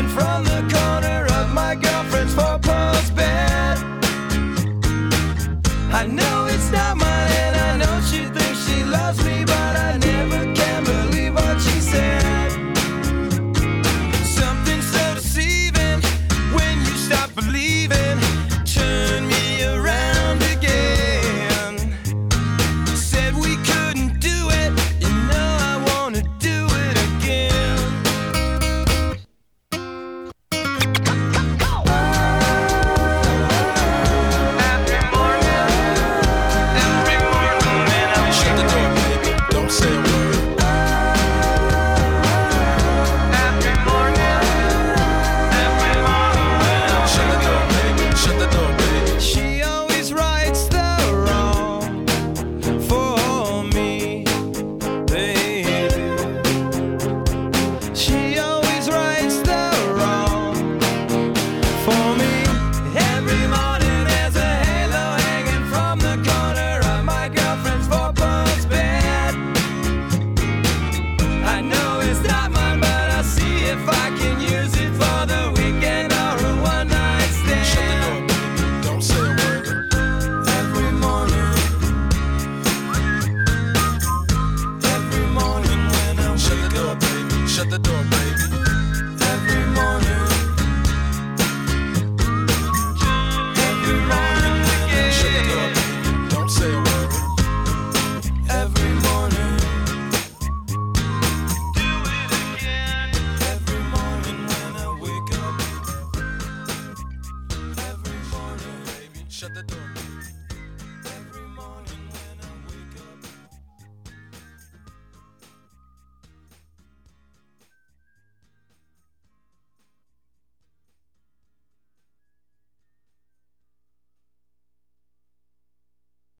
in front. shut the door.